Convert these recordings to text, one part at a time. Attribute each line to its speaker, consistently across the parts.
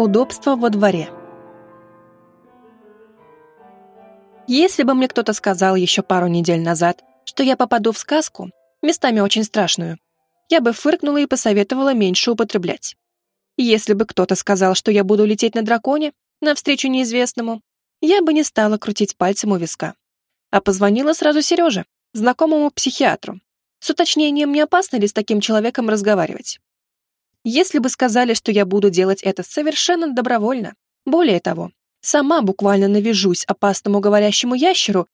Speaker 1: Удобство во дворе. Если бы мне кто-то сказал еще пару недель назад, что я попаду в сказку, местами очень страшную, я бы фыркнула и посоветовала меньше употреблять. Если бы кто-то сказал, что я буду лететь на драконе, навстречу неизвестному, я бы не стала крутить пальцем у виска. А позвонила сразу Сереже, знакомому психиатру, с уточнением, не опасно ли с таким человеком разговаривать. Если бы сказали, что я буду делать это совершенно добровольно, более того, сама буквально навяжусь опасному говорящему ящеру,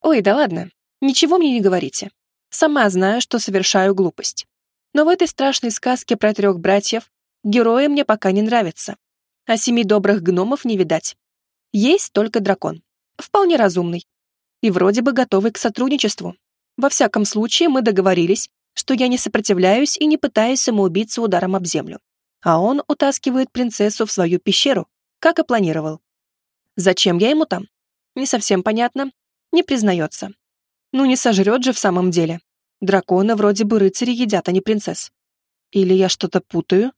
Speaker 1: ой, да ладно, ничего мне не говорите. Сама знаю, что совершаю глупость. Но в этой страшной сказке про трех братьев герои мне пока не нравятся. А семи добрых гномов не видать. Есть только дракон. Вполне разумный. И вроде бы готовый к сотрудничеству. Во всяком случае, мы договорились, что я не сопротивляюсь и не пытаюсь самоубиться ударом об землю. А он утаскивает принцессу в свою пещеру, как и планировал. Зачем я ему там? Не совсем понятно. Не признается. Ну не сожрет же в самом деле. Драконы вроде бы рыцари едят, а не принцесс. Или я что-то путаю?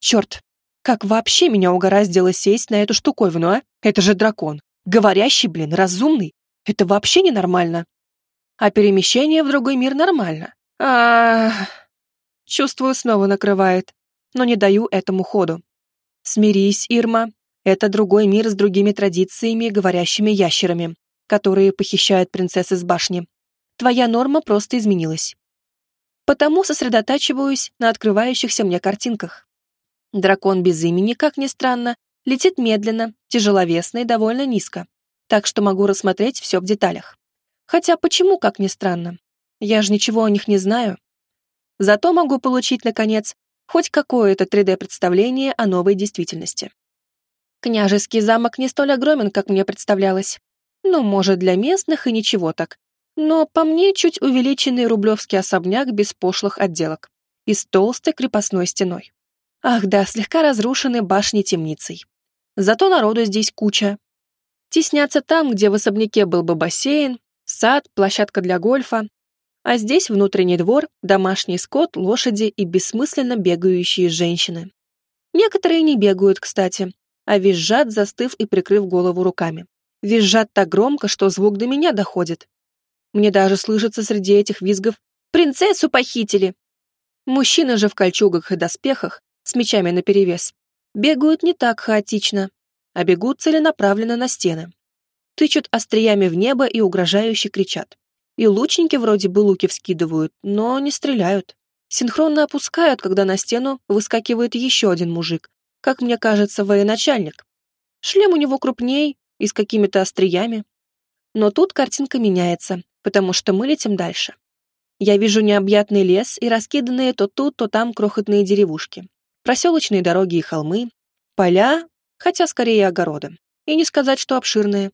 Speaker 1: Черт, как вообще меня угораздило сесть на эту штуковину, а? Это же дракон. Говорящий, блин, разумный. Это вообще ненормально. А перемещение в другой мир нормально. А, Чувствую, снова накрывает, но не даю этому ходу. Смирись, Ирма. Это другой мир с другими традициями, говорящими ящерами, которые похищают принцесс из башни. Твоя норма просто изменилась. Потому сосредотачиваюсь на открывающихся мне картинках. Дракон без имени, как ни странно, летит медленно, тяжеловесно и довольно низко, так что могу рассмотреть все в деталях. Хотя почему, как ни странно? Я же ничего о них не знаю. Зато могу получить, наконец, хоть какое-то 3D-представление о новой действительности. Княжеский замок не столь огромен, как мне представлялось. Ну, может, для местных и ничего так. Но по мне чуть увеличенный рублевский особняк без пошлых отделок и с толстой крепостной стеной. Ах да, слегка разрушены башни-темницей. Зато народу здесь куча. Теснятся там, где в особняке был бы бассейн, сад, площадка для гольфа, а здесь внутренний двор, домашний скот, лошади и бессмысленно бегающие женщины. Некоторые не бегают, кстати, а визжат, застыв и прикрыв голову руками. Визжат так громко, что звук до меня доходит. Мне даже слышится среди этих визгов «Принцессу похитили!». Мужчины же в кольчугах и доспехах, с мечами наперевес, бегают не так хаотично, а бегут целенаправленно на стены. Тычут остриями в небо и угрожающе кричат. И лучники вроде бы луки вскидывают, но не стреляют. Синхронно опускают, когда на стену выскакивает еще один мужик, как мне кажется, военачальник. Шлем у него крупней и с какими-то остриями. Но тут картинка меняется, потому что мы летим дальше. Я вижу необъятный лес и раскиданные то тут, то там крохотные деревушки, проселочные дороги и холмы, поля, хотя скорее огороды. И не сказать, что обширные.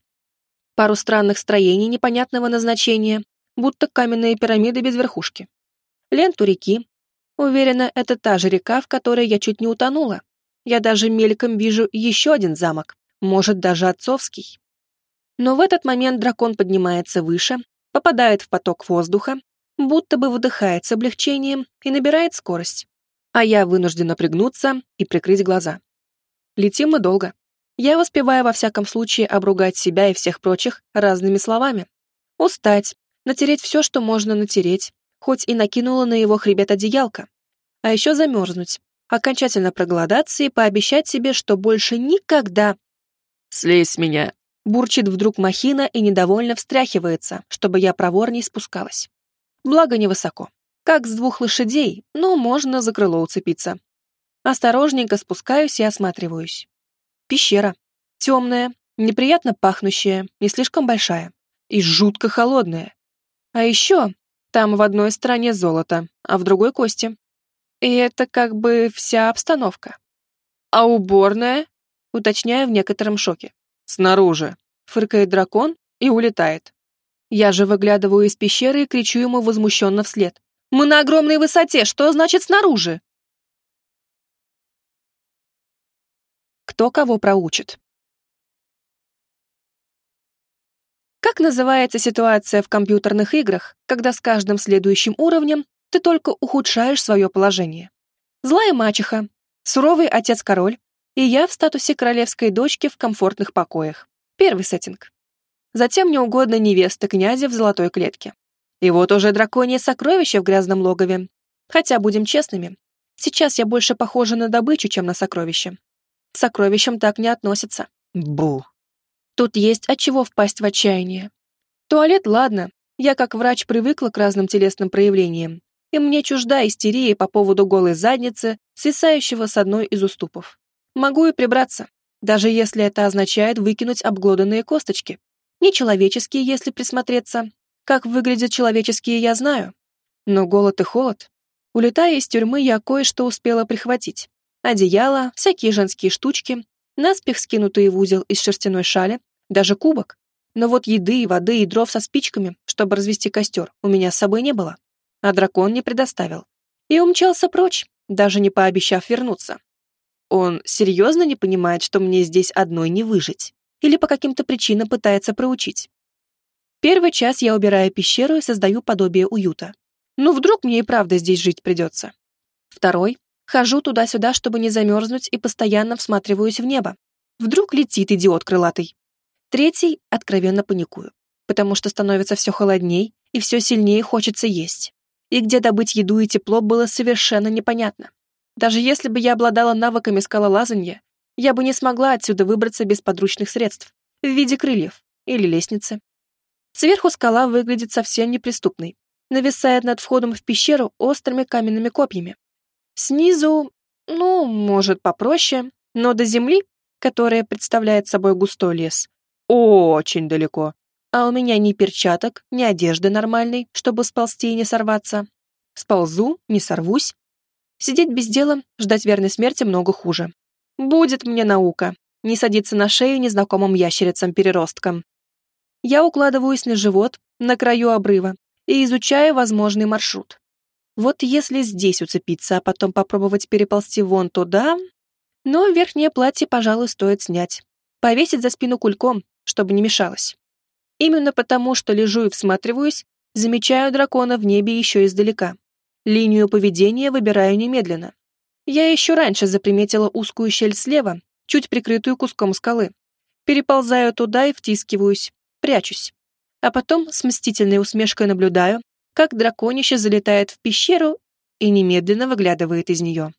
Speaker 1: Пару странных строений непонятного назначения, будто каменные пирамиды без верхушки. Ленту реки. Уверена, это та же река, в которой я чуть не утонула. Я даже мельком вижу еще один замок, может, даже отцовский. Но в этот момент дракон поднимается выше, попадает в поток воздуха, будто бы выдыхает с облегчением и набирает скорость. А я вынуждена пригнуться и прикрыть глаза. Летим мы долго. Я успеваю во всяком случае обругать себя и всех прочих разными словами. Устать, натереть все, что можно натереть, хоть и накинула на его хребет одеялко. А еще замерзнуть, окончательно проголодаться и пообещать себе, что больше никогда... «Слезь с меня!» Бурчит вдруг махина и недовольно встряхивается, чтобы я проворней спускалась. Благо невысоко. Как с двух лошадей, но можно за крыло уцепиться. Осторожненько спускаюсь и осматриваюсь. Пещера. Темная, неприятно пахнущая, не слишком большая. И жутко холодная. А еще там в одной стороне золото, а в другой кости. И это как бы вся обстановка. А уборная? Уточняю в некотором шоке. Снаружи. Фыркает дракон и улетает. Я же выглядываю из пещеры и кричу ему возмущенно вслед. «Мы на огромной высоте! Что значит снаружи?» кто кого проучит. Как называется ситуация в компьютерных играх, когда с каждым следующим уровнем ты только ухудшаешь свое положение? Злая мачеха, суровый отец-король и я в статусе королевской дочки в комфортных покоях. Первый сеттинг. Затем неугодная невеста князя в золотой клетке. И вот уже драконье сокровище в грязном логове. Хотя, будем честными, сейчас я больше похожа на добычу, чем на сокровище. К сокровищам так не относятся.
Speaker 2: Бу.
Speaker 1: Тут есть от чего впасть в отчаяние. Туалет, ладно, я как врач привыкла к разным телесным проявлениям, и мне чужда истерия по поводу голой задницы, свисающего с одной из уступов. Могу и прибраться, даже если это означает выкинуть обглоданные косточки. Нечеловеческие, если присмотреться. Как выглядят человеческие, я знаю. Но голод и холод. Улетая из тюрьмы, я кое-что успела прихватить. Одеяло, всякие женские штучки, наспех скинутые в узел из шерстяной шали, даже кубок. Но вот еды, воды и дров со спичками, чтобы развести костер, у меня с собой не было. А дракон не предоставил. И умчался прочь, даже не пообещав вернуться. Он серьезно не понимает, что мне здесь одной не выжить? Или по каким-то причинам пытается проучить? Первый час я убираю пещеру и создаю подобие уюта. Ну, вдруг мне и правда здесь жить придется. Второй — хожу туда-сюда, чтобы не замерзнуть, и постоянно всматриваюсь в небо. Вдруг летит идиот крылатый. Третий — откровенно паникую, потому что становится все холодней и все сильнее хочется есть. И где добыть еду и тепло было совершенно непонятно. Даже если бы я обладала навыками скалолазания, я бы не смогла отсюда выбраться без подручных средств в виде крыльев или лестницы. Сверху скала выглядит совсем неприступной, нависает над входом в пещеру острыми каменными копьями. Снизу, ну, может, попроще, но до земли, которая представляет собой густой лес, очень далеко. А у меня ни перчаток, ни одежды нормальной, чтобы сползти и не сорваться. Сползу, не сорвусь, Сидеть без дела, ждать верной смерти много хуже. Будет мне наука. Не садиться на шею незнакомым ящерицам-переросткам. Я укладываюсь на живот, на краю обрыва, и изучаю возможный маршрут. Вот если здесь уцепиться, а потом попробовать переползти вон туда... Но верхнее платье, пожалуй, стоит снять. Повесить за спину кульком, чтобы не мешалось. Именно потому, что лежу и всматриваюсь, замечаю дракона в небе еще издалека. Линию поведения выбираю немедленно. Я еще раньше заприметила узкую щель слева, чуть прикрытую куском скалы. Переползаю туда и втискиваюсь, прячусь. А потом с мстительной усмешкой наблюдаю, как драконище залетает в пещеру и немедленно выглядывает из нее.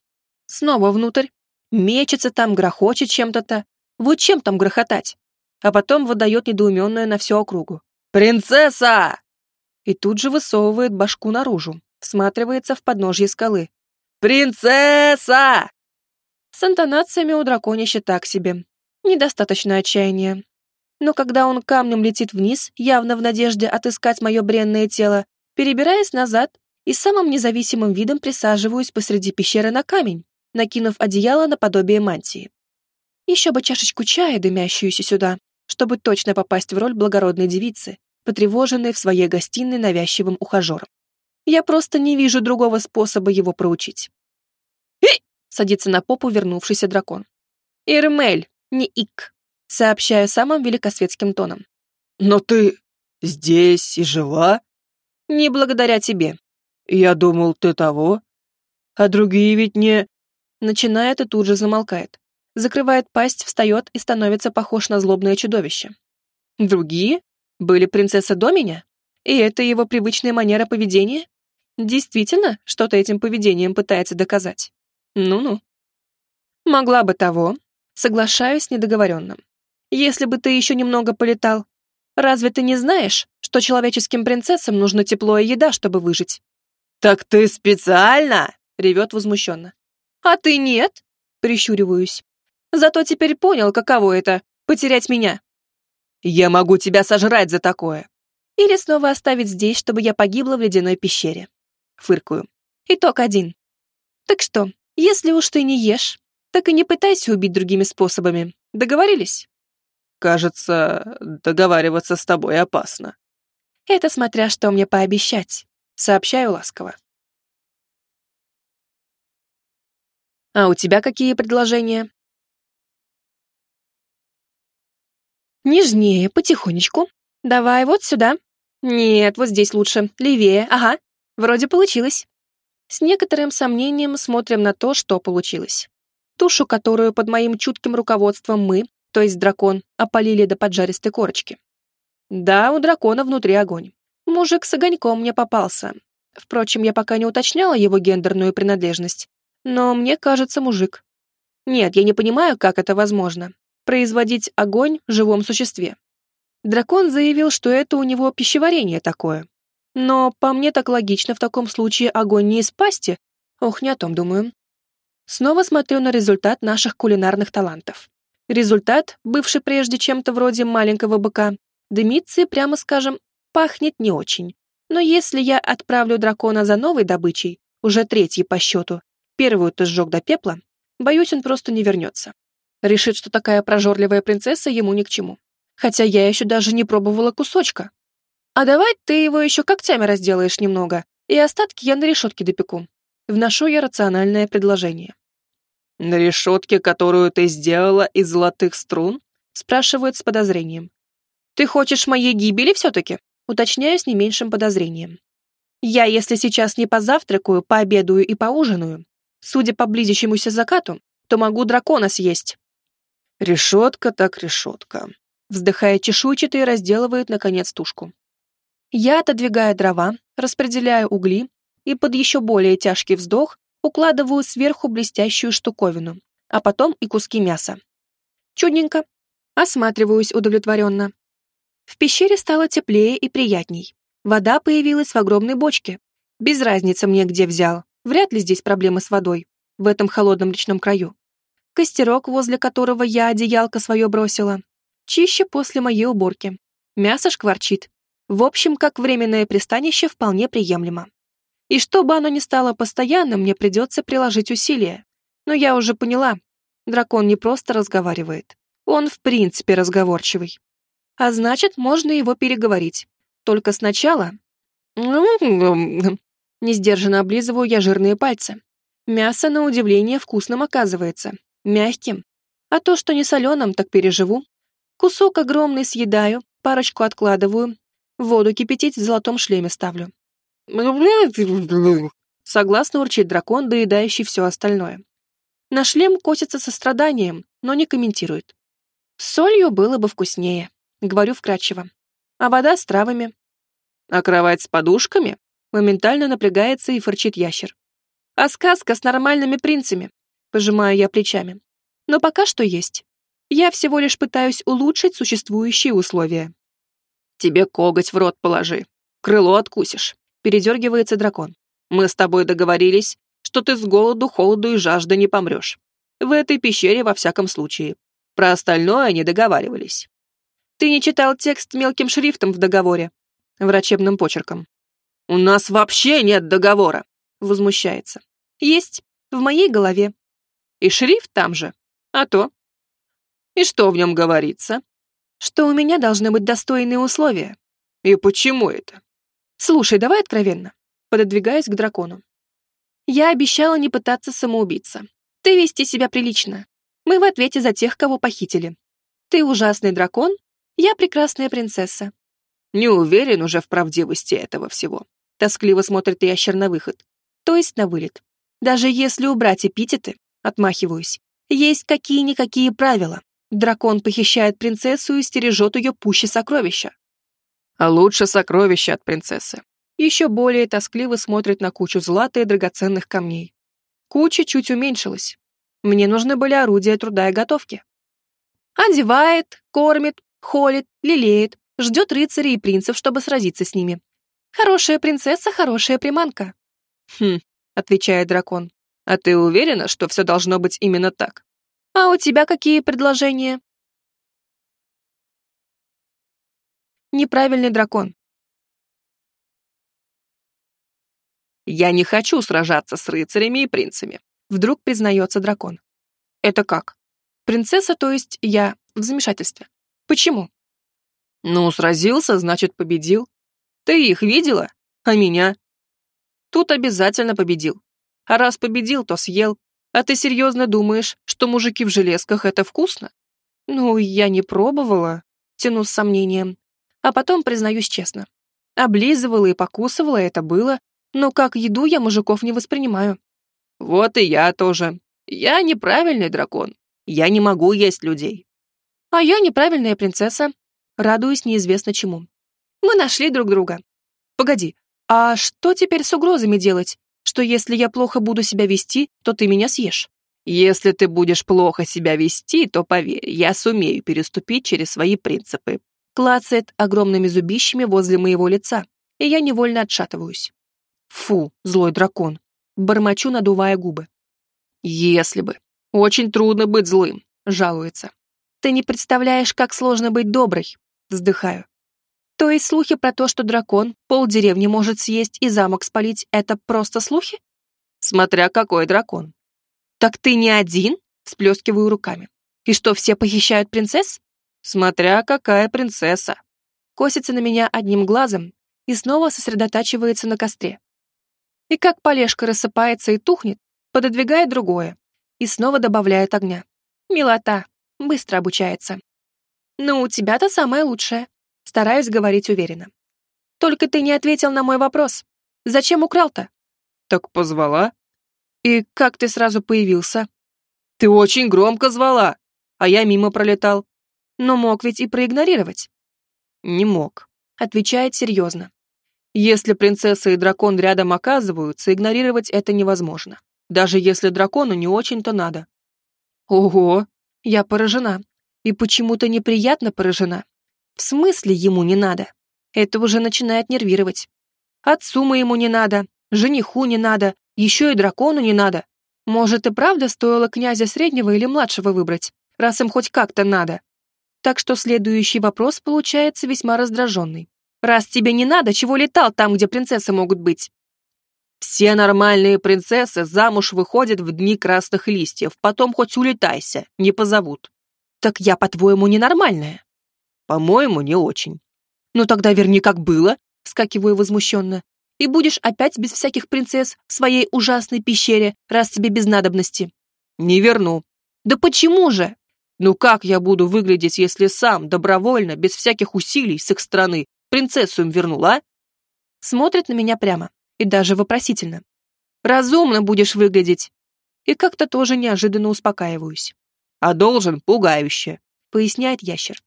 Speaker 1: Снова внутрь. Мечется там, грохочет чем-то-то. Вот чем там грохотать? А потом выдает недоуменную на всю округу. «Принцесса!» И тут же высовывает башку наружу всматривается в подножье скалы. «Принцесса!» С интонациями у драконища так себе. Недостаточно отчаяния. Но когда он камнем летит вниз, явно в надежде отыскать мое бренное тело, перебираясь назад и самым независимым видом присаживаюсь посреди пещеры на камень, накинув одеяло наподобие мантии. Еще бы чашечку чая, дымящуюся сюда, чтобы точно попасть в роль благородной девицы, потревоженной в своей гостиной навязчивым ухажером. Я просто не вижу другого способа его проучить. «И!» — садится на попу вернувшийся дракон. «Ирмель, не Ик», — сообщаю самым великосветским тоном.
Speaker 2: «Но ты здесь и жила?»
Speaker 1: «Не благодаря тебе».
Speaker 2: «Я думал, ты того. А другие ведь не...»
Speaker 1: Начинает и тут же замолкает. Закрывает пасть, встает и становится похож на злобное чудовище. «Другие? Были принцессы до меня? И это его привычная манера поведения?» Действительно, что-то этим поведением пытается доказать. Ну-ну. Могла бы того. Соглашаюсь с недоговоренным. Если бы ты еще немного полетал, разве ты не знаешь, что человеческим принцессам нужно тепло и еда, чтобы выжить?
Speaker 2: Так ты специально?
Speaker 1: Ревет возмущенно. А ты нет? Прищуриваюсь. Зато теперь понял, каково это — потерять меня.
Speaker 2: Я могу тебя сожрать за такое.
Speaker 1: Или снова оставить здесь, чтобы я погибла в ледяной пещере. Фыркаю. Итог один. Так что, если уж ты не ешь, так и не пытайся убить другими способами. Договорились?
Speaker 2: Кажется, договариваться с тобой опасно.
Speaker 1: Это смотря что мне пообещать. Сообщаю ласково. А у тебя какие предложения? Нежнее, потихонечку. Давай вот сюда. Нет, вот здесь лучше. Левее, ага. Вроде получилось. С некоторым сомнением смотрим на то, что получилось. тушу, которую под моим чутким руководством мы, то есть дракон, опалили до поджаристой корочки. Да, у дракона внутри огонь. Мужик с огоньком мне попался. Впрочем, я пока не уточняла его гендерную принадлежность, но мне кажется, мужик. Нет, я не понимаю, как это возможно. Производить огонь в живом существе. Дракон заявил, что это у него пищеварение такое. Но по мне так логично в таком случае огонь не из пасти. Ох, не о том думаю. Снова смотрю на результат наших кулинарных талантов. Результат, бывший прежде чем-то вроде маленького быка, дымится и, прямо скажем, пахнет не очень. Но если я отправлю дракона за новой добычей, уже третьей по счету, первую-то сжег до пепла, боюсь, он просто не вернется. Решит, что такая прожорливая принцесса ему ни к чему. Хотя я еще даже не пробовала кусочка. А давай ты его еще когтями разделаешь немного, и остатки я на решетке допеку. Вношу я рациональное предложение.
Speaker 2: «На решетке, которую ты сделала из золотых струн?»
Speaker 1: спрашивает с подозрением. «Ты хочешь моей гибели все-таки?» уточняю с не меньшим подозрением. «Я, если сейчас не позавтракаю, пообедаю и поужинаю, судя по близящемуся закату, то могу дракона съесть».
Speaker 2: «Решетка так решетка»,
Speaker 1: вздыхая чешуйчатый, разделывает, наконец, тушку. Я отодвигаю дрова, распределяю угли и под еще более тяжкий вздох укладываю сверху блестящую штуковину, а потом и куски мяса. Чудненько. Осматриваюсь удовлетворенно. В пещере стало теплее и приятней. Вода появилась в огромной бочке. Без разницы мне где взял. Вряд ли здесь проблемы с водой. В этом холодном речном краю. Костерок, возле которого я одеялко свое бросила. Чище после моей уборки. Мясо шкварчит. В общем, как временное пристанище вполне приемлемо. И чтобы оно не стало постоянным, мне придется приложить усилия. Но я уже поняла, дракон не просто разговаривает. Он в принципе разговорчивый. А значит, можно его переговорить. Только сначала... Несдержанно облизываю я жирные пальцы. Мясо, на удивление, вкусным оказывается. Мягким. А то, что не соленым, так переживу. Кусок огромный съедаю, парочку откладываю, воду кипятить в золотом шлеме ставлю. Согласно урчит дракон, доедающий все остальное. На шлем косится со страданием, но не комментирует. С солью было бы вкуснее, говорю вкратчиво. А вода с травами.
Speaker 2: А кровать с подушками?
Speaker 1: Моментально напрягается и фырчит ящер. А сказка с нормальными принцами? Пожимаю я плечами. Но пока что есть. Я всего лишь пытаюсь улучшить существующие условия.
Speaker 2: Тебе коготь в рот положи. Крыло откусишь. Передергивается дракон. Мы с тобой договорились, что ты с голоду, холоду и жажды не помрешь. В этой пещере во всяком случае. Про остальное не договаривались.
Speaker 1: Ты не читал текст мелким шрифтом в договоре? Врачебным почерком.
Speaker 2: У нас вообще нет договора. Возмущается.
Speaker 1: Есть. В моей голове.
Speaker 2: И шрифт там же. А то. И что в нем говорится?
Speaker 1: Что у меня должны быть достойные условия.
Speaker 2: И почему это?
Speaker 1: Слушай, давай откровенно. Пододвигаюсь к дракону. Я обещала не пытаться самоубиться. Ты вести себя прилично. Мы в ответе за тех, кого похитили. Ты ужасный дракон, я прекрасная принцесса.
Speaker 2: Не уверен уже в правдивости этого всего. Тоскливо смотрит ящер на выход.
Speaker 1: То есть на вылет. Даже если убрать эпитеты, отмахиваюсь, есть какие-никакие правила. Дракон похищает принцессу и стережет ее пуще сокровища.
Speaker 2: А лучше сокровища от принцессы.
Speaker 1: Еще более тоскливо смотрит на кучу злата и драгоценных камней. Куча чуть уменьшилась. Мне нужны были орудия труда и готовки. Одевает, кормит, холит, лелеет, ждет рыцарей и принцев, чтобы сразиться с ними. Хорошая принцесса, хорошая приманка.
Speaker 2: Хм, отвечает дракон. А ты уверена, что все должно быть именно так?
Speaker 1: А у тебя какие предложения? Неправильный дракон.
Speaker 2: Я не хочу сражаться с рыцарями и принцами. Вдруг признается дракон.
Speaker 1: Это как? Принцесса, то есть я, в замешательстве. Почему?
Speaker 2: Ну, сразился, значит, победил. Ты их видела? А меня? Тут обязательно победил. А раз победил, то съел. А ты серьезно думаешь, что мужики в железках это вкусно?
Speaker 1: Ну, я не пробовала, тяну с сомнением. А потом, признаюсь честно, облизывала и покусывала это было, но как еду я мужиков не воспринимаю.
Speaker 2: Вот и я тоже. Я неправильный дракон. Я не могу есть людей.
Speaker 1: А я неправильная принцесса. Радуюсь неизвестно чему. Мы нашли друг друга. Погоди, а что теперь с угрозами делать? Что если я плохо буду себя вести, то ты меня съешь?
Speaker 2: Если ты будешь плохо себя вести, то поверь, я сумею переступить через свои принципы.
Speaker 1: Клацает огромными зубищами возле моего лица, и я невольно отшатываюсь. Фу, злой дракон. Бормочу, надувая губы.
Speaker 2: Если бы. Очень трудно быть злым, жалуется.
Speaker 1: Ты не представляешь, как сложно быть доброй. Вздыхаю. То есть слухи про то, что дракон пол деревни может съесть и замок спалить, это просто слухи?
Speaker 2: Смотря какой дракон.
Speaker 1: Так ты не один? Всплескиваю руками. И что, все похищают принцесс?
Speaker 2: Смотря какая принцесса.
Speaker 1: Косится на меня одним глазом и снова сосредотачивается на костре. И как полежка рассыпается и тухнет, пододвигает другое и снова добавляет огня. Милота, быстро обучается. Ну, у тебя-то самое лучшее. Стараюсь говорить уверенно. Только ты не ответил на мой вопрос. Зачем украл-то?
Speaker 2: Так позвала.
Speaker 1: И как ты сразу появился?
Speaker 2: Ты очень громко звала, а я мимо пролетал.
Speaker 1: Но мог ведь и проигнорировать.
Speaker 2: Не мог.
Speaker 1: Отвечает серьезно.
Speaker 2: Если принцесса и дракон рядом оказываются, игнорировать это невозможно. Даже если дракону не очень-то надо.
Speaker 1: Ого, я поражена. И почему-то неприятно поражена. В смысле ему не надо? Это уже начинает нервировать. Отцу моему не надо, жениху не надо, еще и дракону не надо. Может и правда стоило князя среднего или младшего выбрать, раз им хоть как-то надо. Так что следующий вопрос получается весьма раздраженный. Раз тебе не надо, чего летал там, где принцессы могут быть?
Speaker 2: Все нормальные принцессы замуж выходят в дни красных листьев, потом хоть улетайся, не позовут.
Speaker 1: Так я, по-твоему, ненормальная?
Speaker 2: По-моему, не очень.
Speaker 1: Ну тогда верни, как было, вскакиваю возмущенно. И будешь опять без всяких принцесс в своей ужасной пещере, раз тебе без надобности.
Speaker 2: Не верну.
Speaker 1: Да почему же?
Speaker 2: Ну как я буду выглядеть, если сам, добровольно, без всяких усилий с их стороны, принцессу им вернул, а?
Speaker 1: Смотрит на меня прямо и даже вопросительно. Разумно будешь выглядеть. И как-то тоже неожиданно успокаиваюсь.
Speaker 2: А должен пугающе,
Speaker 1: поясняет ящер.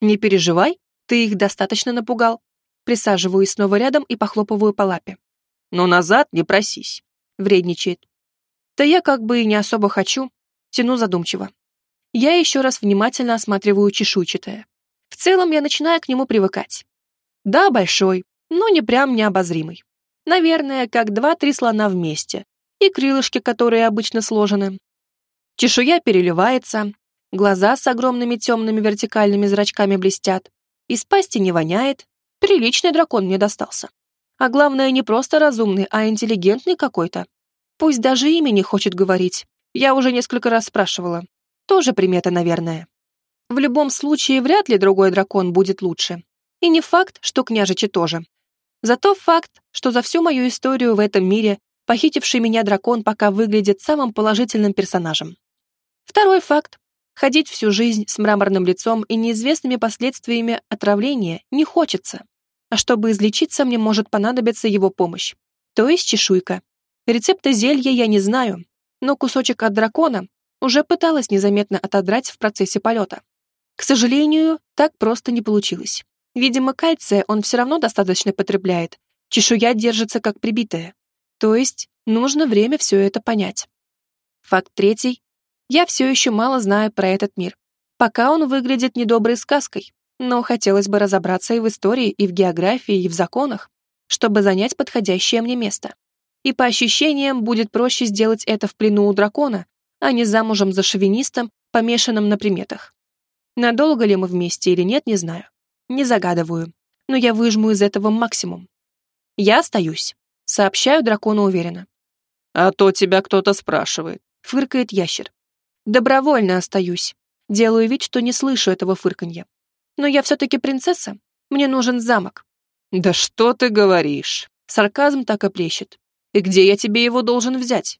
Speaker 1: «Не переживай, ты их достаточно напугал». Присаживаюсь снова рядом и похлопываю по лапе.
Speaker 2: «Но назад не просись», —
Speaker 1: вредничает. «Да я как бы и не особо хочу», — тяну задумчиво. Я еще раз внимательно осматриваю чешуйчатое. В целом я начинаю к нему привыкать. Да, большой, но не прям необозримый. Наверное, как два-три слона вместе. И крылышки, которые обычно сложены. Чешуя переливается, глаза с огромными темными вертикальными зрачками блестят, из пасти не воняет, приличный дракон мне достался. А главное, не просто разумный, а интеллигентный какой-то. Пусть даже имя не хочет говорить, я уже несколько раз спрашивала. Тоже примета, наверное. В любом случае, вряд ли другой дракон будет лучше. И не факт, что княжичи тоже. Зато факт, что за всю мою историю в этом мире похитивший меня дракон пока выглядит самым положительным персонажем. Второй факт. Ходить всю жизнь с мраморным лицом и неизвестными последствиями отравления не хочется. А чтобы излечиться, мне может понадобиться его помощь. То есть чешуйка. Рецепта зелья я не знаю, но кусочек от дракона уже пыталась незаметно отодрать в процессе полета. К сожалению, так просто не получилось. Видимо, кальция он все равно достаточно потребляет. Чешуя держится как прибитая. То есть нужно время все это понять. Факт третий я все еще мало знаю про этот мир. Пока он выглядит недоброй сказкой, но хотелось бы разобраться и в истории, и в географии, и в законах, чтобы занять подходящее мне место. И по ощущениям будет проще сделать это в плену у дракона, а не замужем за шовинистом, помешанным на приметах. Надолго ли мы вместе или нет, не знаю. Не загадываю, но я выжму из этого максимум. Я остаюсь, сообщаю дракону уверенно.
Speaker 2: «А то тебя кто-то спрашивает», —
Speaker 1: фыркает ящер. Добровольно остаюсь. Делаю вид, что не слышу этого фырканья. Но я все-таки принцесса. Мне нужен замок.
Speaker 2: Да что ты говоришь?
Speaker 1: Сарказм так и плещет.
Speaker 2: И где я тебе его должен взять?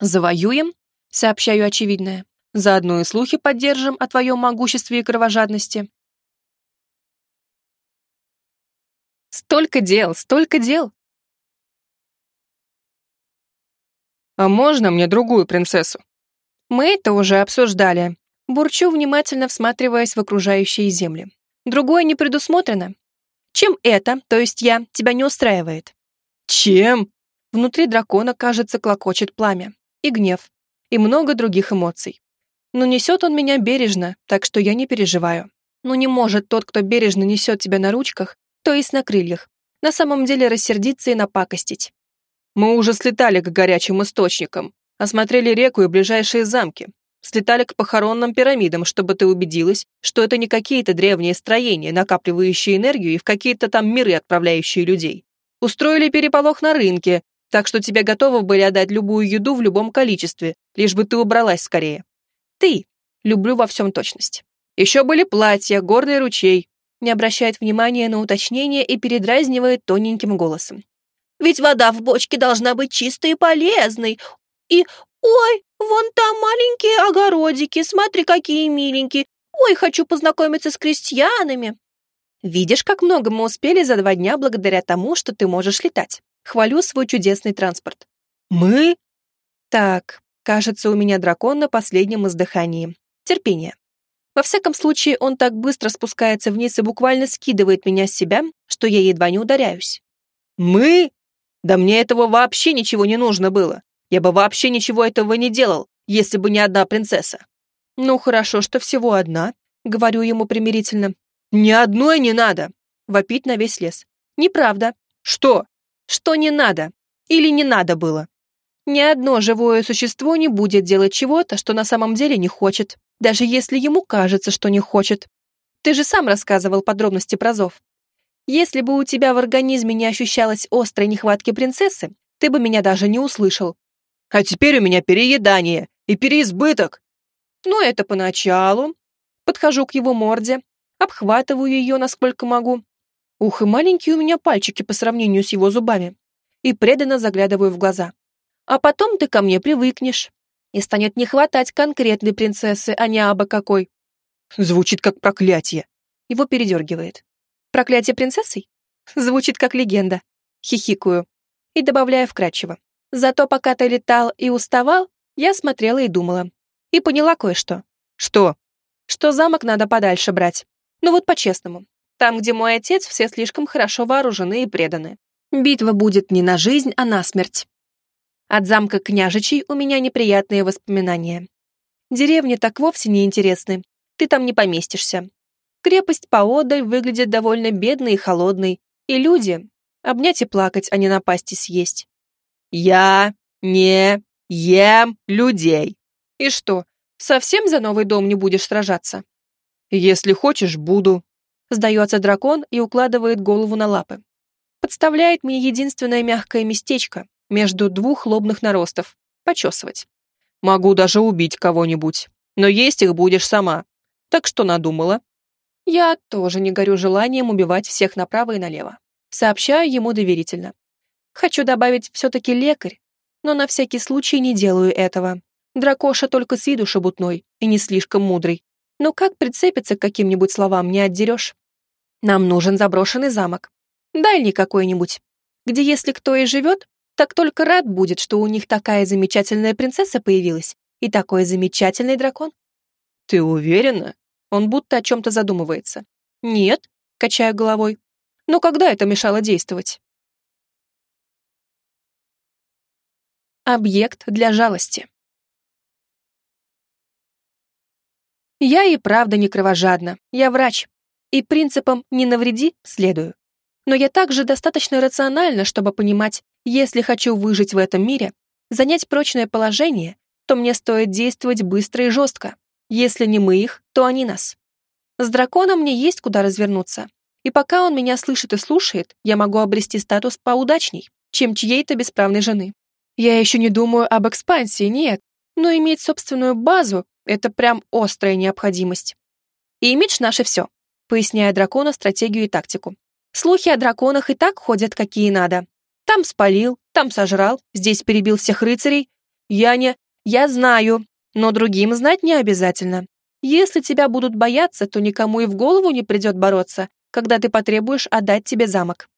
Speaker 1: Завоюем, сообщаю очевидное. Заодно и слухи поддержим о твоем могуществе и кровожадности. Столько дел, столько дел.
Speaker 2: «А можно мне другую принцессу?»
Speaker 1: «Мы это уже обсуждали». Бурчу, внимательно всматриваясь в окружающие земли. «Другое не предусмотрено. Чем это, то есть я, тебя не устраивает?»
Speaker 2: «Чем?»
Speaker 1: Внутри дракона, кажется, клокочет пламя. И гнев. И много других эмоций. Но несет он меня бережно, так что я не переживаю. Но не может тот, кто бережно несет тебя на ручках, то есть на крыльях, на самом деле рассердиться и напакостить.
Speaker 2: Мы уже слетали к горячим источникам, осмотрели реку и ближайшие замки, слетали к похоронным пирамидам, чтобы ты убедилась, что это не какие-то древние строения, накапливающие энергию и в какие-то там миры отправляющие людей. Устроили переполох на рынке, так что тебе готовы были отдать любую еду в любом количестве, лишь бы ты убралась скорее. Ты. Люблю во всем точность. Еще были платья, горный ручей. Не обращает внимания на уточнение и передразнивает тоненьким голосом. Ведь вода в бочке должна быть чистой и полезной. И, ой, вон там маленькие огородики, смотри, какие миленькие. Ой, хочу познакомиться с крестьянами. Видишь, как много мы успели за два дня благодаря тому, что ты можешь летать. Хвалю свой чудесный транспорт. Мы?
Speaker 1: Так, кажется, у меня дракон на последнем издыхании. Терпение. Во всяком случае, он так быстро спускается вниз и буквально скидывает меня с себя, что я едва не ударяюсь.
Speaker 2: Мы? Да мне этого вообще ничего не нужно было. Я бы вообще ничего этого не делал, если бы не одна принцесса.
Speaker 1: Ну, хорошо, что всего одна, говорю ему примирительно.
Speaker 2: Ни одной не надо.
Speaker 1: Вопить на весь лес. Неправда.
Speaker 2: Что?
Speaker 1: Что не надо. Или не надо было. Ни одно живое существо не будет делать чего-то, что на самом деле не хочет, даже если ему кажется, что не хочет. Ты же сам рассказывал подробности про зов. Если бы у тебя в организме не ощущалось острой нехватки принцессы, ты бы меня даже не услышал.
Speaker 2: А теперь у меня переедание и переизбыток.
Speaker 1: Ну, это поначалу. Подхожу к его морде, обхватываю ее, насколько могу. Ух, и маленькие у меня пальчики по сравнению с его зубами. И преданно заглядываю в глаза. А потом ты ко мне привыкнешь. И станет не хватать конкретной принцессы, а не абы какой.
Speaker 2: Звучит как проклятие.
Speaker 1: Его передергивает. Проклятие принцессой? Звучит как легенда. Хихикаю. И добавляю вкратчиво. Зато пока ты летал и уставал, я смотрела и думала. И поняла кое-что.
Speaker 2: Что?
Speaker 1: Что замок надо подальше брать. Ну вот по-честному. Там, где мой отец, все слишком хорошо вооружены и преданы. Битва будет не на жизнь, а на смерть. От замка княжичей у меня неприятные воспоминания. Деревни так вовсе не интересны. Ты там не поместишься. Крепость поодаль выглядит довольно бедной и холодной, и люди — обнять и плакать, а не напасть и съесть.
Speaker 2: «Я не ем людей».
Speaker 1: «И что, совсем за новый дом не будешь сражаться?»
Speaker 2: «Если хочешь, буду».
Speaker 1: Сдается дракон и укладывает голову на лапы. Подставляет мне единственное мягкое местечко между двух лобных наростов. Почесывать.
Speaker 2: «Могу даже убить кого-нибудь, но есть их будешь сама. Так что надумала?»
Speaker 1: Я тоже не горю желанием убивать всех направо и налево. Сообщаю ему доверительно. Хочу добавить все-таки лекарь, но на всякий случай не делаю этого. Дракоша только с виду шебутной и не слишком мудрый. Но как прицепиться к каким-нибудь словам не отдерешь? Нам нужен заброшенный замок. Дальний какой-нибудь, где если кто и живет, так только рад будет, что у них такая замечательная принцесса появилась и такой замечательный дракон.
Speaker 2: Ты уверена?
Speaker 1: Он будто о чем-то задумывается. «Нет», — качаю головой. «Но когда это мешало действовать?» Объект для жалости. Я и правда не кровожадна, я врач, и принципом «не навреди» следую. Но я также достаточно рациональна, чтобы понимать, если хочу выжить в этом мире, занять прочное положение, то мне стоит действовать быстро и жестко. Если не мы их, то они нас. С драконом мне есть куда развернуться. И пока он меня слышит и слушает, я могу обрести статус поудачней, чем чьей-то бесправной жены. Я еще не думаю об экспансии, нет, но иметь собственную базу — это прям острая необходимость. Имидж наше все, поясняя дракону стратегию и тактику. Слухи о драконах и так ходят какие надо. Там спалил, там сожрал, здесь перебил всех рыцарей. Я не... Я знаю, но другим знать не обязательно. Если тебя будут бояться, то никому и в голову не придет бороться, когда ты потребуешь отдать тебе замок.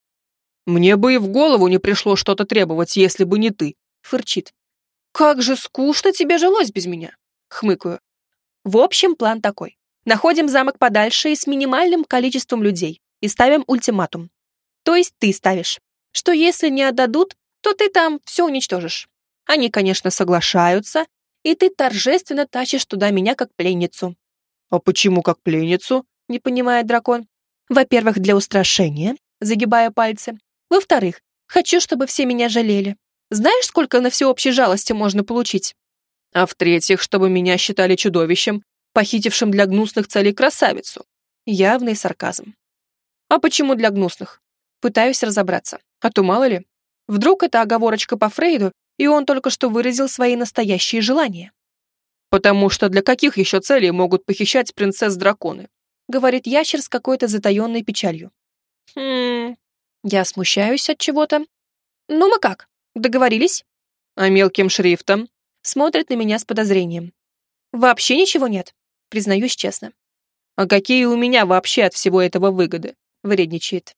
Speaker 2: Мне бы и в голову не пришло что-то требовать, если бы не ты,
Speaker 1: фырчит. «Как же скучно тебе жилось без меня!» — хмыкаю. В общем, план такой. Находим замок подальше и с минимальным количеством людей и ставим ультиматум. То есть ты ставишь, что если не отдадут, то ты там все уничтожишь. Они, конечно, соглашаются, и ты торжественно тащишь туда меня как пленницу.
Speaker 2: А почему как пленницу?
Speaker 1: Не понимает дракон. Во-первых, для устрашения, загибая пальцы. Во-вторых, хочу, чтобы все меня жалели. Знаешь, сколько на всеобщей жалости можно получить?
Speaker 2: А в-третьих, чтобы меня считали чудовищем, похитившим для гнусных целей красавицу.
Speaker 1: Явный сарказм. А почему для гнусных? Пытаюсь разобраться. А то мало ли. Вдруг это оговорочка по Фрейду, и он только что выразил свои настоящие желания.
Speaker 2: «Потому что для каких еще целей могут похищать принцесс-драконы?»
Speaker 1: говорит ящер с какой-то затаенной печалью. «Хм...» Я смущаюсь от чего-то. «Ну мы как, договорились?»
Speaker 2: «А мелким шрифтом?»
Speaker 1: Смотрит на меня с подозрением. «Вообще ничего нет, признаюсь честно».
Speaker 2: «А какие у меня вообще от всего этого выгоды?»
Speaker 1: вредничает.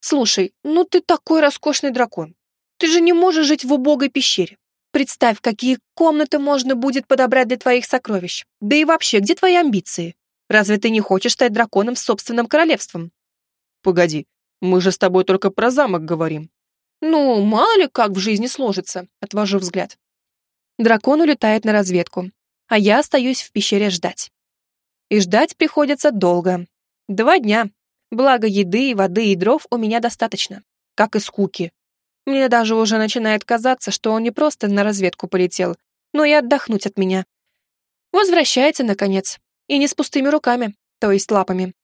Speaker 1: «Слушай, ну ты такой роскошный дракон. Ты же не можешь жить в убогой пещере. Представь, какие комнаты можно будет подобрать для твоих сокровищ. Да и вообще, где твои амбиции? Разве ты не хочешь стать драконом с собственным королевством?
Speaker 2: Погоди, мы же с тобой только про замок говорим.
Speaker 1: Ну, мало ли как в жизни сложится, отвожу взгляд. Дракон улетает на разведку, а я остаюсь в пещере ждать. И ждать приходится долго. Два дня. Благо еды, воды и дров у меня достаточно. Как и скуки. Мне даже уже начинает казаться, что он не просто на разведку полетел, но и отдохнуть от меня. Возвращается, наконец, и не с пустыми руками, то есть лапами.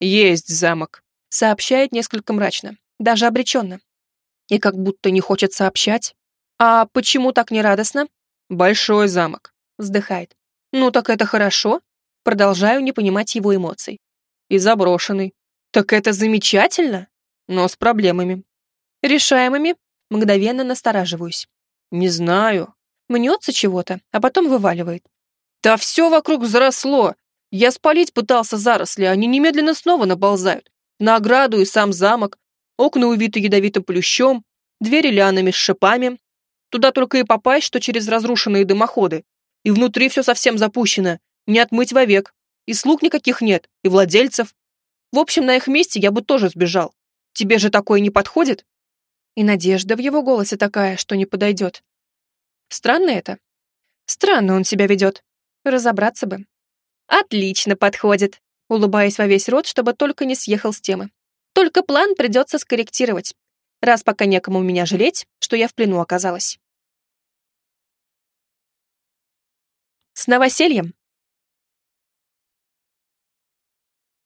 Speaker 2: «Есть замок», —
Speaker 1: сообщает несколько мрачно, даже обреченно. И как будто не хочет сообщать. «А почему так нерадостно?»
Speaker 2: «Большой замок», —
Speaker 1: вздыхает. «Ну так это хорошо». Продолжаю не понимать его эмоций.
Speaker 2: «И заброшенный».
Speaker 1: «Так это замечательно!»
Speaker 2: «Но с проблемами».
Speaker 1: «Решаемыми?» Мгновенно настораживаюсь.
Speaker 2: «Не знаю».
Speaker 1: Мнется чего-то, а потом вываливает.
Speaker 2: «Да все вокруг взросло. Я спалить пытался заросли, они немедленно снова наползают. На ограду и сам замок. Окна увиты ядовитым плющом, двери лианами с шипами. Туда только и попасть, что через разрушенные дымоходы. И внутри все совсем запущено. Не отмыть вовек. И слуг никаких нет, и владельцев. В общем, на их месте я бы тоже сбежал. Тебе же такое не подходит?»
Speaker 1: И надежда в его голосе такая, что не подойдет. Странно это. Странно он себя ведет. Разобраться бы. Отлично подходит, улыбаясь во весь рот, чтобы только не съехал с темы. Только план придется скорректировать, раз пока некому меня жалеть, что я в плену оказалась. С новосельем.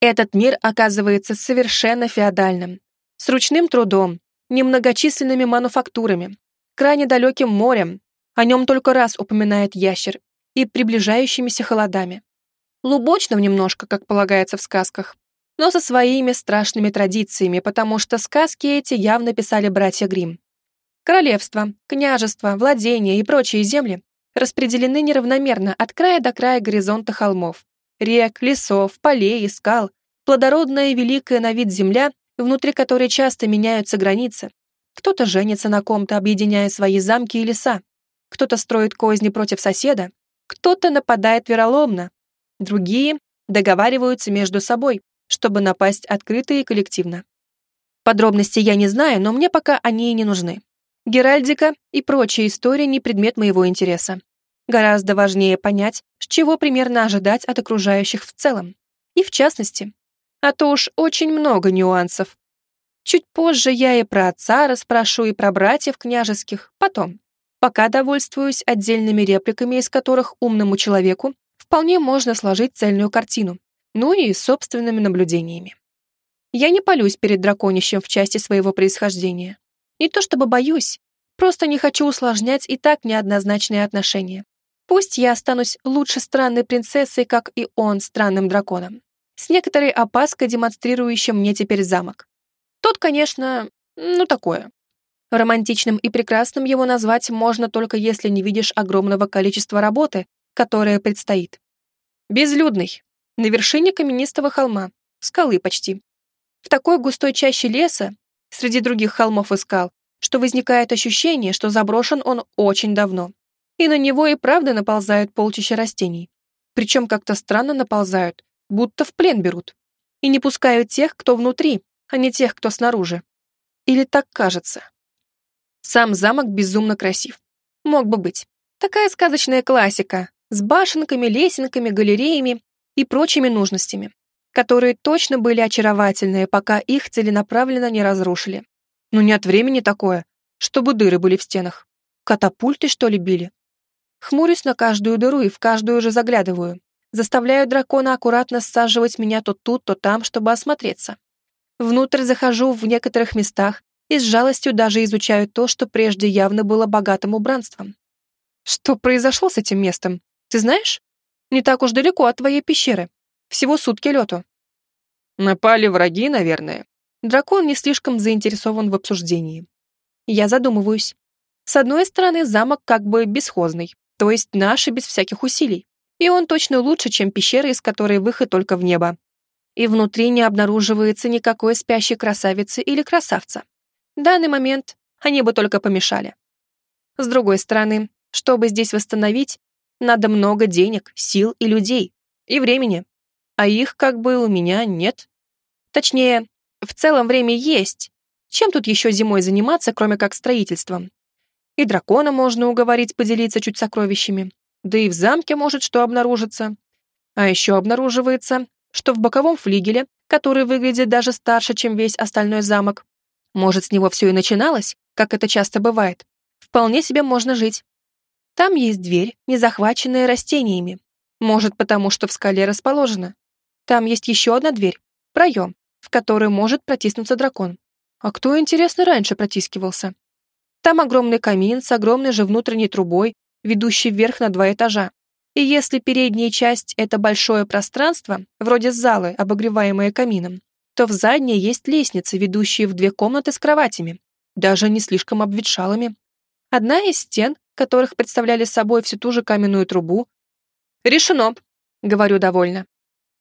Speaker 1: Этот мир оказывается совершенно феодальным, с ручным трудом, немногочисленными мануфактурами, крайне далеким морем, о нем только раз упоминает ящер, и приближающимися холодами. Лубочным немножко, как полагается в сказках, но со своими страшными традициями, потому что сказки эти явно писали братья Гримм. Королевство, княжество, владения и прочие земли распределены неравномерно от края до края горизонта холмов, рек, лесов, полей и скал, плодородная и великая на вид земля внутри которой часто меняются границы. Кто-то женится на ком-то, объединяя свои замки и леса. Кто-то строит козни против соседа. Кто-то нападает вероломно. Другие договариваются между собой, чтобы напасть открыто и коллективно. Подробностей я не знаю, но мне пока они и не нужны. Геральдика и прочие истории не предмет моего интереса. Гораздо важнее понять, с чего примерно ожидать от окружающих в целом. И в частности, а то уж очень много нюансов. Чуть позже я и про отца расспрошу, и про братьев княжеских, потом. Пока довольствуюсь отдельными репликами, из которых умному человеку вполне можно сложить цельную картину, ну и собственными наблюдениями. Я не полюсь перед драконищем в части своего происхождения. Не то чтобы боюсь, просто не хочу усложнять и так неоднозначные отношения. Пусть я останусь лучше странной принцессой, как и он странным драконом с некоторой опаской демонстрирующим мне теперь замок. Тот, конечно, ну такое. Романтичным и прекрасным его назвать можно только если не видишь огромного количества работы, которая предстоит. Безлюдный, на вершине каменистого холма, скалы почти. В такой густой чаще леса, среди других холмов и скал, что возникает ощущение, что заброшен он очень давно. и на него и правда наползают полчища растений. Причем как-то странно наползают, будто в плен берут. И не пускают тех, кто внутри, а не тех, кто снаружи. Или так кажется. Сам замок безумно красив. Мог бы быть. Такая сказочная классика, с башенками, лесенками, галереями и прочими нужностями, которые точно были очаровательные, пока их целенаправленно не разрушили. Ну не от времени такое, чтобы дыры были в стенах. Катапульты, что ли, били? Хмурюсь на каждую дыру и в каждую же заглядываю. Заставляю дракона аккуратно саживать меня то тут, то там, чтобы осмотреться. Внутрь захожу в некоторых местах и с жалостью даже изучаю то, что прежде явно было богатым убранством. Что произошло с этим местом? Ты знаешь? Не так уж далеко от твоей пещеры. Всего сутки лету.
Speaker 2: Напали враги, наверное.
Speaker 1: Дракон не слишком заинтересован в обсуждении. Я задумываюсь. С одной стороны, замок как бы бесхозный, то есть наш и без всяких усилий. И он точно лучше, чем пещера, из которой выход только в небо. И внутри не обнаруживается никакой спящей красавицы или красавца. В данный момент они бы только помешали. С другой стороны, чтобы здесь восстановить, надо много денег, сил и людей, и времени. А их как бы у меня нет. Точнее, в целом время есть. Чем тут еще зимой заниматься, кроме как строительством? И дракона можно уговорить поделиться чуть сокровищами. Да и в замке может что обнаружиться. А еще обнаруживается, что в боковом флигеле, который выглядит даже старше, чем весь остальной замок, может, с него все и начиналось, как это часто бывает, вполне себе можно жить. Там есть дверь, не захваченная растениями. Может, потому что в скале расположена. Там есть еще одна дверь, проем, в который может протиснуться дракон. А кто, интересно, раньше протискивался? Там огромный камин с огромной же внутренней трубой, ведущей вверх на два этажа. И если передняя часть — это большое пространство, вроде залы, обогреваемое камином, то в задней есть лестницы, ведущие в две комнаты с кроватями, даже не слишком обветшалыми. Одна из стен которых представляли собой всю ту же каменную трубу. «Решено», — говорю довольно.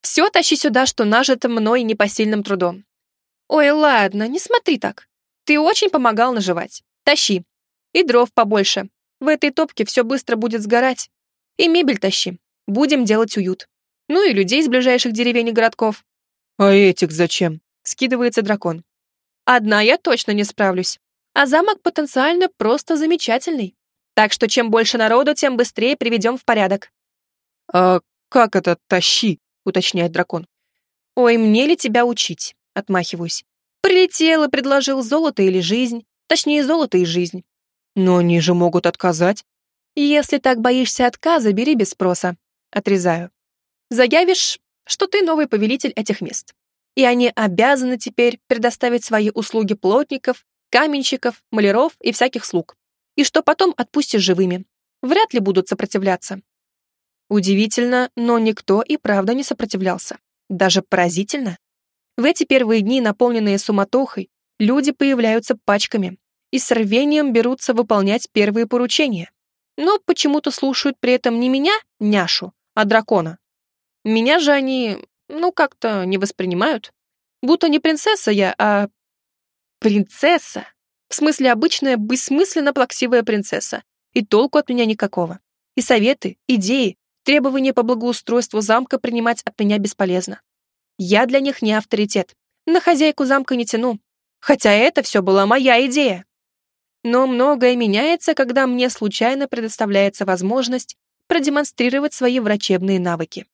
Speaker 1: «Все тащи сюда, что нажито мной непосильным трудом». «Ой, ладно, не смотри так. Ты очень помогал наживать. Тащи. И дров побольше. В этой топке все быстро будет сгорать. И мебель тащи. Будем делать уют. Ну и людей из ближайших деревень и городков».
Speaker 2: «А этих зачем?» — скидывается дракон.
Speaker 1: «Одна я точно не справлюсь. А замок потенциально просто замечательный. Так что чем больше народу, тем быстрее приведем в порядок».
Speaker 2: «А как это тащи?» — уточняет дракон.
Speaker 1: «Ой, мне ли тебя учить?» — отмахиваюсь. «Прилетел и предложил золото или жизнь. Точнее, золото и жизнь».
Speaker 2: «Но они же могут отказать».
Speaker 1: «Если так боишься отказа, бери без спроса». Отрезаю. «Заявишь, что ты новый повелитель этих мест. И они обязаны теперь предоставить свои услуги плотников, каменщиков, маляров и всяких слуг и что потом отпустишь живыми. Вряд ли будут сопротивляться. Удивительно, но никто и правда не сопротивлялся. Даже поразительно. В эти первые дни, наполненные суматохой, люди появляются пачками и с рвением берутся выполнять первые поручения. Но почему-то слушают при этом не меня, няшу, а дракона. Меня же они, ну, как-то не воспринимают. Будто не принцесса я, а... Принцесса? В смысле, обычная, бессмысленно плаксивая принцесса. И толку от меня никакого. И советы, идеи, требования по благоустройству замка принимать от меня бесполезно. Я для них не авторитет. На хозяйку замка не тяну. Хотя это все была моя идея. Но многое меняется, когда мне случайно предоставляется возможность продемонстрировать свои врачебные навыки.